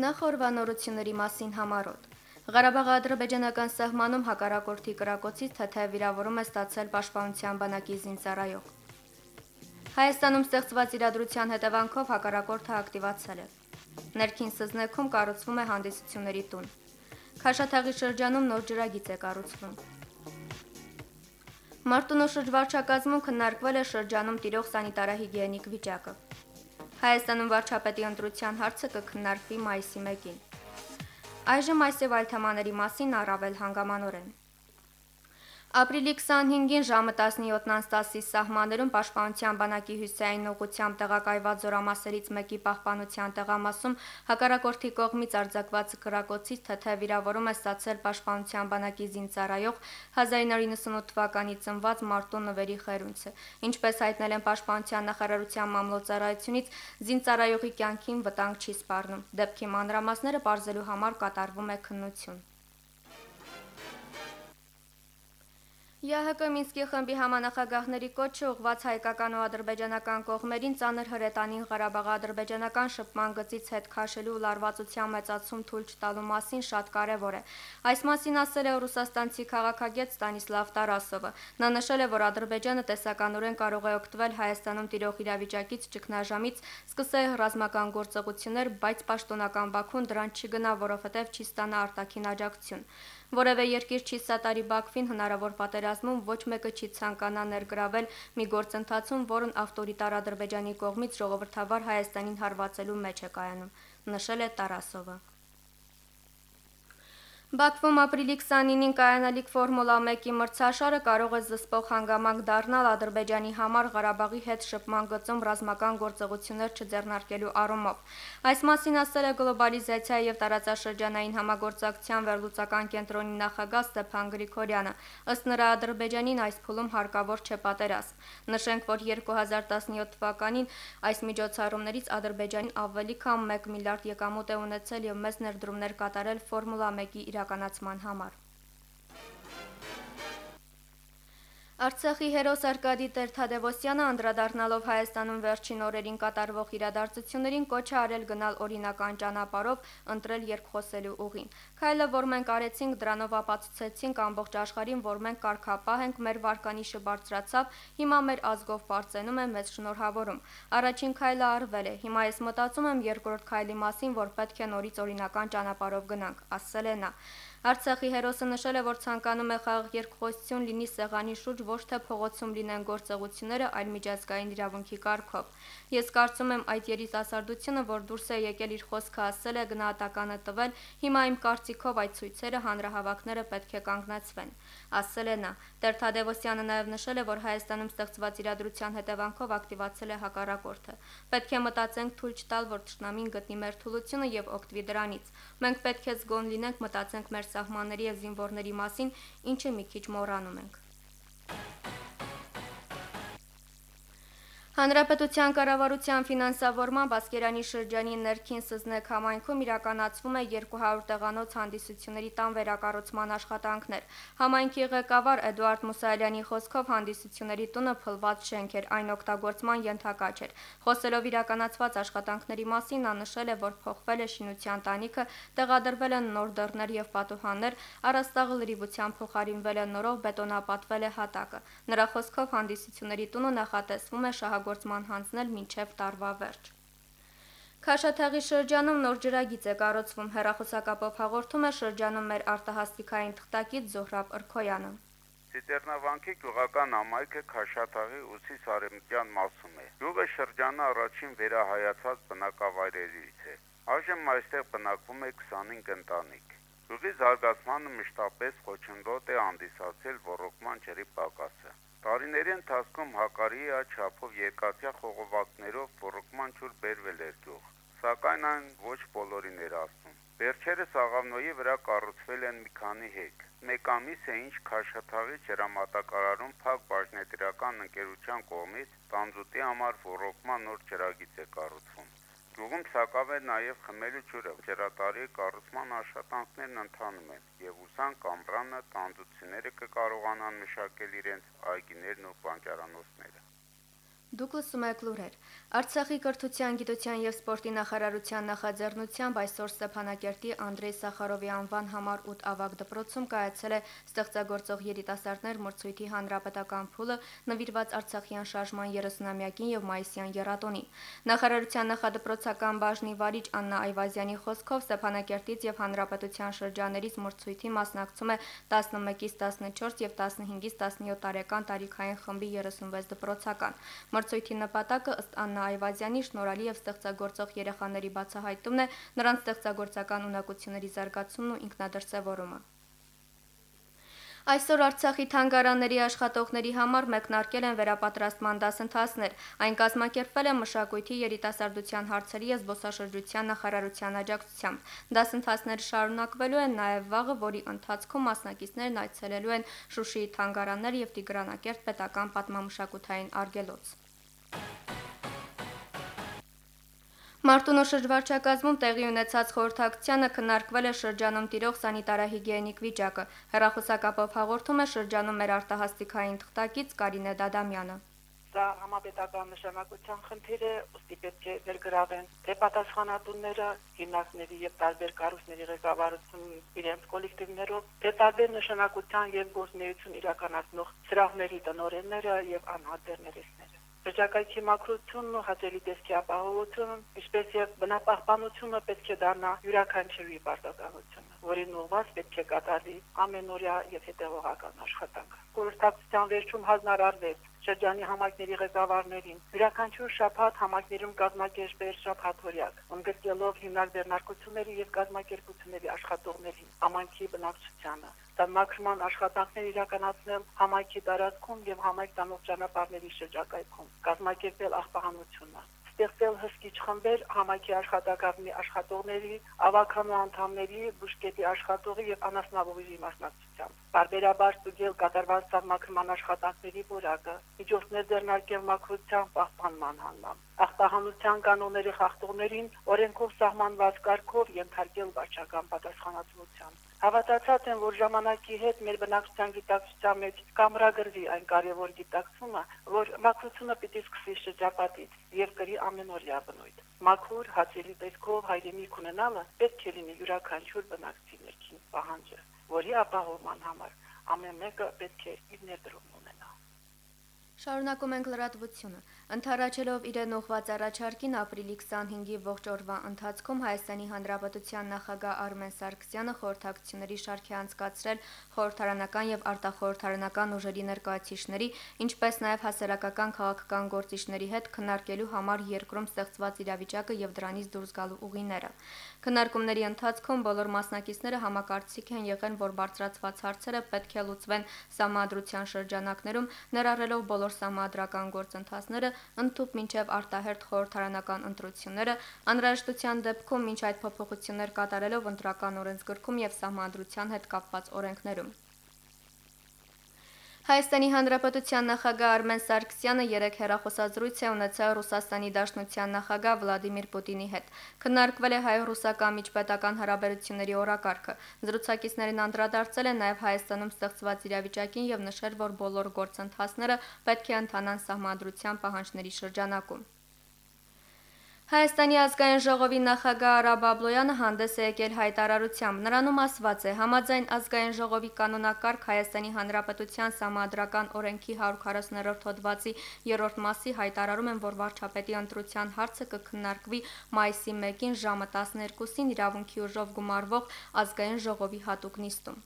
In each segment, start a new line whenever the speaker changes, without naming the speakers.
Նախ օրվանորությունների մասին համարոտ։ Ղարաբաղի ադրբեջանական սահմանում հակառակորդի կրակոցից թեթև վիրավորում է ստացել Պաշտպանության բանակի զինծառայող։ Հայաստանում ստեղծված իրադրության հետևանքով հակառակորդը ակտիվացել է։ Ներքին սզնեքում կառուցվում է հանդիսությունների տուն։ Քաշաթաղի շրջանում նոր ջրագիծ է կառուցվում։ Մարտունու շրջվարչակազմում քննարկվել է շրջանում տիրող սանիտարահիգիենիկ վիճակը։ Հայաստանում վարչապետի ընտրության հարցը կքննարկվի մայիսի 1-ին։ Այժմ այս եւ այլ թեմաների մասին առավել հանգամանորեն։ Ապրիլի 25-ին ժամը 17:10-ի սահմաններում Պաշտպանության բանակի հյուսային ուղությամբ տեղակայված զորամասերից մեկի պահպանության տեղամասում հակառակորդի կողմից արձակված կրակոցից թեթև վիրավորում է ստացել Պաշտպանության բանակի զինծառայող 1998 թվականի ծնված Մարտուն Նվերի Խերունցը։ Ինչպես հայտնել են Պաշտպանության նախարարության մամլոյցարայությունից, զինծառայողի կյանքին վտանգ չի սպառնում։ Դեպքի մանրամասները բարձելու համար կատարվում է քննություն։ ՀՀԿ Մինսկի խմբի համանախագահների կոչը ուղված հայկական ու ադրբեջանական կողմերին ծանր հրետանին Ղարաբաղի ադրբեջանական շփման գծից հետ քաշելու լարվածության մեծացում թույլ չտալու մասին շատ կարևոր է։ Այս մասին ասել է ռուսաստանցի քաղաքագետ Ստանիսլավ Տարասովը։ Նա նշել է, որ Ադրբեջանը տեսականորեն կարող է օգտվել Հայաստանում տիրող իրավիճակից ճգնաժամից, սկսել ռազմական գործողություններ, բայց պաշտոնական Բաքուն դրան չգնա, որովհետև չի ստանա արտաքին աջակցություն։ Որևէ երկիր չի սատարի Բաքվին հնարավոր պատերազմում, ոչ մեկը չի ցանկանա ներգրավել մի գործընթացում, որն ավտորիտար Ադրբեջանի կողմից ժողովրդավար Հայաստանին հարվածելու մեջ է կայանում, նշել է Տարասովը։ Բաքվում ապրիլի 29-ին կայանալիք Ֆորմուլա 1-ի մրցաշարը կարող է զսպող հանգամանք դառնալ Ադրբեջանի համար Ղարաբաղի հետ շփման գծում ռազմական գործողություններ չձեռնարկելու առումով։ Այս մասին ասել է գլոբալիզացիա եւ տարածաշրջանային համագործակցության վերլուծական կենտրոնի նախագահ Ստեփան Գրիգորյանը։ Ըստ նրա Ադրբեջանին այս փուլում հարկավոր չէ պատերազմ։ Նշենք, որ 2017 թվականին այս միջոցառումներից Ադրբեջանին ավելի քան 1 միլիարդ եկամուտ է ունեցել եւ մեծ ներդրումներ կատարել Ֆորմուլա 1-ի իրականացման համար։ Արցախի հերոս Արկադի Տեր-Թադևոսյանը անդրադառնալով Հայաստանում վերջին օրերին կատարվող իրադարձություններին կոչ է արել գնալ օրինական ճանապարհով, ընտրել երկխոսելու ուղին։ Քայլը, որ մենք արեցինք, դրանով ապացուցեցինք ամբողջ աշխարհին, որ մենք կարգապահ ենք, մեր վարկանիշը բարձրացավ, հիմա մեր ազգով པարծենում է մեծ շնորհավորում։ Առաջին քայլը արվել է։ Հիմա ես մտածում եմ երկրորդ քայլի մասին, որ պետք է նորից օրինական ճանապարհով գնանք, ասել է նա։ Արցախի հերոսը նշել է, որ ցանկանում է խաղաղ երկխոսություն լինի սեղանի շուրջ ոչ թե փողոցում լինեն գործողությունները, այլ միջազգային իրավունքի կարգով։ Ես կարծում եմ այդ երիտասարդությունը, որ դուրս է եկել իր խոսքը ասել է գնահատականը տվել, հիմա իմ կարծիքով այդ ցույցերը հանրահավաքները պետք է կանգնացվեն, ասել է նա։ Տեր-Թադևոսյանը նաև նշել է, որ Հայաստանում ստեղծված իրադրության հետևանքով ակտիվացել է հակառակորդը։ Պետք է մտածենք թույլ չտալ, որ ճշնամին գտնի մեր թուլությունը եւ օգտվի դրանից։ Մենք պետք է զգոն լինենք, մտածենք մեր սահմանների եւ զինվորների մասին, ինչը մի քիչ մոռանում ենք։ Հանրապետության կառավարության ֆինանսավորման Բասկերանի շրջանի ներքին Սզնեկ համայնքում իրականացվում է 200 տեղանոց հանդիսությունների տան վերակառուցման աշխատանքներ։ Համայնքի ղեկավար Էդուարդ Մուսայելյանի խոսքով հանդիսությունների տունը փլված շենք էր, այն օգտագործման ենթակա չէր։ Խոսելով իրականացված աշխատանքների մասին, նա նշել է, որ փոխվել է շինության տանիքը, տեղադրվել են նոր դռներ եւ պատուհաններ, առաստաղը լրիվությամբ փոխարինվել է նորով, բետոնապատվել է հատակը։ Նրա խոսքով հանդիսությունների տունը նախատեսվում է շահագ իրագործման հանձնել մինչև տարվա վերջ։ Քաշաթաղի շրջանում նոր ջրագիծ է կառուցվում։ Հերախոսակապով հաղորդում է շրջանում մեր արտահասթիկային թղթակից Զոհրաբ Ըրքոյանը։
Ծիտերնավանքի գյուղական համայնքը Քաշաթաղի ուսի Սարեմտյան մասում է։ Գյուղը շրջանը առաջին վերահայացած բնակավայրերից է։ Այժմ այստեղ բնակվում է 25 ընտանիք։ Գյուղի զարգացմանը մշտապես խոչընդոտ է հանդիսացել ռոռոկման ջրի պակասը։ Տարիների ընթացքում հակարիա չափով երկաթյա խողովակներով ռոռոկման ջուր բերվել էր գյուղ, սակայն այն ոչ բոլորին էր ասում։ Վերջերս աղավնոյի վրա կառուցվել են մի քանի հեկ։ Մեկ ամիս է ինչ Քաշաթաղի ջրամատակարարում Փակ բաժնետիրական ընկերության կողմից տանձուտի համար ռոռոկման նոր ջրագիծ է կառուցվում։ Գյուղում սակավ է նաև խմելու ջուրը։ Ջրատարի կառուցման աշխատանքներն ընթանում են եւ ուսան կամրանը տանձուցիները կկարողանան մշակել իրենց այգիներն ու բանջարանոցները։
Դուք լսում եք լուրեր։ Արցախի կրթության, գիտության եւ սպորտի նախարարության նախաձեռնությամբ այսօր Ստեփանակերտի Անդրեյ Սախարովի անվան համար 8 ավագ դպրոցում կայացել է ստեղծագործող երիտասարդներ մրցույթի հանրապետական փուլը նվիրված Արցախյան շարժման 30-ամյակին եւ մայիսյան երաթոնին։ Նախարարության նախադպրոցական բաժնի վարիչ Աննա Այվազյանի խոսքով Ստեփանակերտից եւ հանրապետության շրջաներից մրցույթի մասնակցում է 11-ից 14 եւ 15-ից 17 տարեկան տարիքային խմբի 36 դպրոցական։ Մրցույթի նպատակը ըստ Աննա Այվազյանի շնորհալի եւ ստեղծագործող երեխաների բացահայտումն է, նրանց ստեղծագործական ունակությունների զարգացումն ու ինքնադրսևորումը։ Այսօր Արցախի թանգարանների աշխատողների համար մեկնարկել են վերապատրաստման դասընթացներ։ Այն կազմակերպվել է մշակույթի երիտասարդության հարցերի եւ զբոսաշրջության նախարարության աջակցությամբ։ Դասընթացները շարունակվելու են նաեւ վաղը, որի ընթացքում մասնակիցներն այցելելու են Շուշիի թանգարաններ եւ Տիգրանակերտ պետական պատմամշակութային արգելոց։ Մարտունու շրջվարչակազմում տեղի ունեցած խորհրդակցությանը քննարկվել է շրջանում տիրող սանիտարահիգիենիկ վիճակը։ Հերախոսակապով հաղորդում է շրջանում մեր արտահասթիկային թղթակից Կարինե Դադամյանը։
Սա համապետական նշանակության խնդիր է, ըստի պետք է վերգրավեն թե պատասխանատունները, հիմնարկների եւ տարբեր կառույցների ղեկավարություն իրենց կոլեկտիվներով, թե տարբեր նշանակության եւ գործունեություն իրականացնող սրահների տնօրենները եւ անհատերներեսները շրջակայքի մակրությունն ու հաճելի տեսքի ապահովությունը, ինչպես եւ բնապահպանությունը պետք է դառնա յուրաքանչյուրի պարտականությունը, որին ուղղված պետք է կատարվի ամենօրյա եւ հետեւողական աշխատանք։ Խորհրդակցության վերջում հանրարարվեց շրջանի համայնքների ղեկավարներին յուրաքանչյուր շփաթ համայնքներում կազմակերպել շփաթորյակ, ընդգծելով հիմնարկ ձեռնարկությունների եւ կազմակերպությունների աշխատողներին, համայնքի բնակչությանը, Ստամաքրման աշխատանքներ իրականացնել համայնքի տարածքում եւ համայնք տանող ճանապարհների շրջակայքում, կազմակերպել աղբահանությունը ստեղծել հսկիչ խմբեր համայնքի աշխատակազմի աշխատողների, ավականու անդամների, բուժկետի աշխատողի եւ անասնաբույժի մասնակցությամբ։ Բարբերաբար ստուգել կատարված ծառմակրման աշխատանքների որակը, միջոցներ ձեռնարկել մակրության պահպանման համար։ Ախտահանության կանոնների խախտողներին օրենքով սահմանված կարգով ենթարկել վարչական պատասխանատվության։ Հավատացած եմ, որ ժամանակի հետ մեր բնակչության գիտակցության մեջ կամրագրվի այն կարևոր գիտակցումը, որ մաքրությունը պիտի սկսի շրջապատից եւ կրի ամենօրյա բնույթ։ Մաքուր հացելի տեսքով հայրենիք ունենալը պետք է լինի յուրաքանչյուր բնակչի ներքին պահանջը, որի ապահովման համար ամեն մեկը պետք է իր ներդրումն
Շարունակում ենք լրատվությունը։ Ընթարաչելով իրեն ուղված առաջարկին ապրիլի 25-ի ողջ օրվա ընթացքում Հայաստանի Հանրապետության նախագահ Արմեն Սարգսյանը խորհրդակցությունների շարք է անցկացրել խորհրդարանական եւ արտախորհրդարանական ուժերի ներկայացիչների, ինչպես նաեւ հասարակական քաղաքական գործիչների հետ քննարկելու համար երկրում ստեղծված իրավիճակը եւ դրանից դուրս գալու ուղիները։ Քննարկումների ընթացքում բոլոր մասնակիցները համակարծիք են եղել, որ բարձրացված հարցերը պետք է լուծվեն համադրության շրջանակներում, ներառելով բոլոր համադրական գործընթացները, ընդཐུպ մինչև արտահերթ խորհրդարանական ընտրությունները, անհրաժեշտության դեպքում մինչ այդ փոփոխություններ կատարելով ընտրական օրենսգրքում եւ համադրության հետ կապված օրենքներում։ Հայաստանի Հանրապետության նախագահ Արմեն Սարգսյանը երեք հերախոսազրույց է ունեցել Ռուսաստանի Դաշնության նախագահ Վլադիմիր Պուտինի հետ։ Քննարկվել է հայ-ռուսական միջպետական հարաբերությունների օրակարգը։ Զրուցակիցներին անդրադարձել են նաև Հայաստանում ստեղծված իրավիճակին եւ նշել, որ բոլոր գործընթացները պետք է ընթանան սահմանադրության պահանջների շրջանակում։ Հայաստանի ազգային ժողովի նախագահ Արա Բաբլոյանը հանդես է եկել հայտարարությամբ։ Նրանում ասված է. համաձայն ազգային ժողովի կանոնակարգ Հայաստանի Հանրապետության համադրական օրենքի 140-րդ հոդվածի 3-րդ մասի հայտարարում են, որ վարչապետի ընտրության հարցը կքննարկվի մայիսի 1-ին ժամը 12-ին իրավունքի ուժով գումարվող ազգային ժողովի հատուկ նիստում։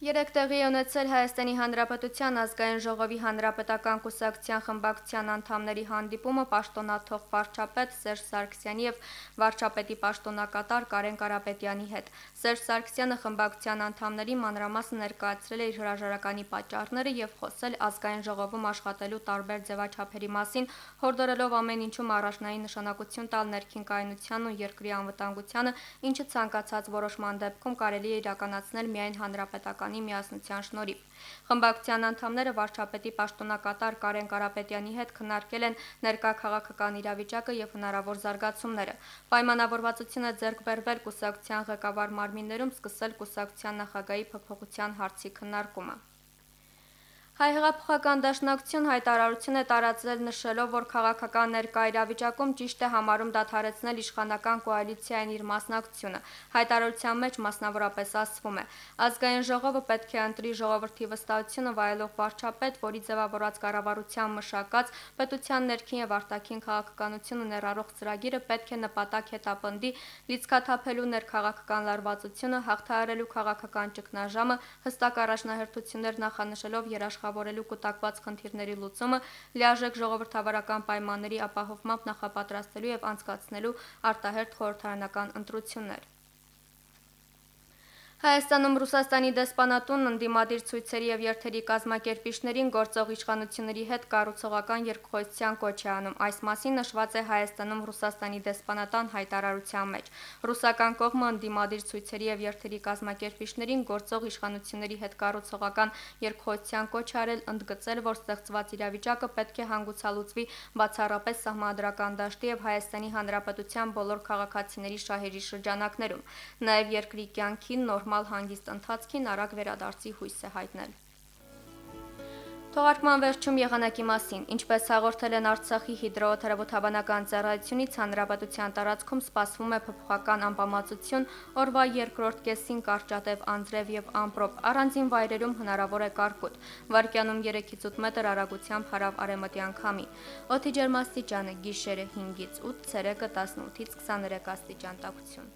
Երեք տեղի ունեցել Հայաստանի Հանրապետության ազգային ժողովի հանրապետական կուսակցության խմբակցության անդամների հանդիպումը պաշտոնաթող վարչապետ Սերժ Սարգսյանի եւ վարչապետի պաշտոնակատար Կարեն Կարապետյանի հետ։ Սերժ Սարգսյանը խմբակցության անդամներին մանրամասն ներկայացրել է իր հրաժարականի պատճառները եւ խոսել ազգային ժողովում աշխատելու տարբեր ձևաչափերի մասին, հորդորելով ամեն ինչում առաջնային նշանակություն տալ ներքին կայունությանն ու երկրի անվտանգությանը, ինչը ցանկացած որոշման դեպքում կարելի է իրականացնել միայն հանրապետական Հայաստանի միասնության շնորհիվ։ Խմբակցության անդամները վարչապետի պաշտոնակատար Կարեն Կարապետյանի հետ քննարկել են ներկա քաղաքական իրավիճակը եւ հնարավոր զարգացումները։ Պայմանավորվածությունը ձեռք բերվել կուսակցության ղեկավար մարմիններում սկսել կուսակցության նախագահի փոփոխության հարցի քննարկումը։ Հայհեղափոխական դաշնակցություն հայտարարություն է տարածել նշելով, որ քաղաքական ներկա իրավիճակում ճիշտ է համարում դադարեցնել իշխանական կոալիցիային իր մասնակցությունը։ Հայտարարության մեջ մասնավորապես ասվում է. ազգային ժողովը պետք է ընտրի ժողովրդի վստահությունը վայելող վարչապետ, որի ձևավորած կառավարության մշակած պետության ներքին եւ արտաքին քաղաքականությունը ներառող ծրագիրը պետք է նպատակ հետապնդի լիցքաթափելու ներքաղաքական լարվածությունը, հաղթահարելու քաղաքական ճգնաժամը, հստակ առաջնահերթություններ նախանշելով երաշխ գլխավորելու կուտակված խնդիրների լուծումը, լիարժեք ժողովրդավարական պայմանների ապահովմամբ նախապատրաստելու եւ անցկացնելու արտահերթ խորհրդարանական ընտրություններ։ Հայաստանում Ռուսաստանի դեսպանատունն ընդդիմադիր ցույցերի եւ երթերի կազմակերպիչներին գործող իշխանությունների հետ կառուցողական երկխոսության կոչ է անում։ Այս մասին նշված է Հայաստանում Ռուսաստանի դեսպանատան հայտարարության մեջ։ Ռուսական կողմը ընդդիմադիր ցույցերի եւ երթերի կազմակերպիչներին գործող իշխանությունների հետ կառուցողական երկխոսության կոչ արել, ընդգծել, որ ստեղծված իրավիճակը պետք է հանգուցալուծվի բացառապես սահմանադրական դաշտի եւ Հայաստանի Հանրապետության բոլոր քաղաքացիների շահերի շրջանակներում։ Նաեւ երկրի կյանքին նոր նորմալ հանգիստ ընթացքին արագ վերադարձի հույս է հայտնել։ Թողարկման վերջում եղանակի մասին, ինչպես հաղորդել են Արցախի հիդրոթերապևտաբանական ծառայությունից, հանրապետության տարածքում սպասվում է փոփոխական անբավարարություն, օրվա երկրորդ կեսին կարճատև անձրև եւ ամպրոպ, առանձին վայրերում հնարավոր է կարկուտ։ Վարկյանում 3-ից 8 մետր արագությամբ հարավ արևմտյան քամի։ Օդի ջերմաստիճանը՝ գիշերը 5-ից 8, ցերեկը 18-ից 23 աստիճան տաքություն։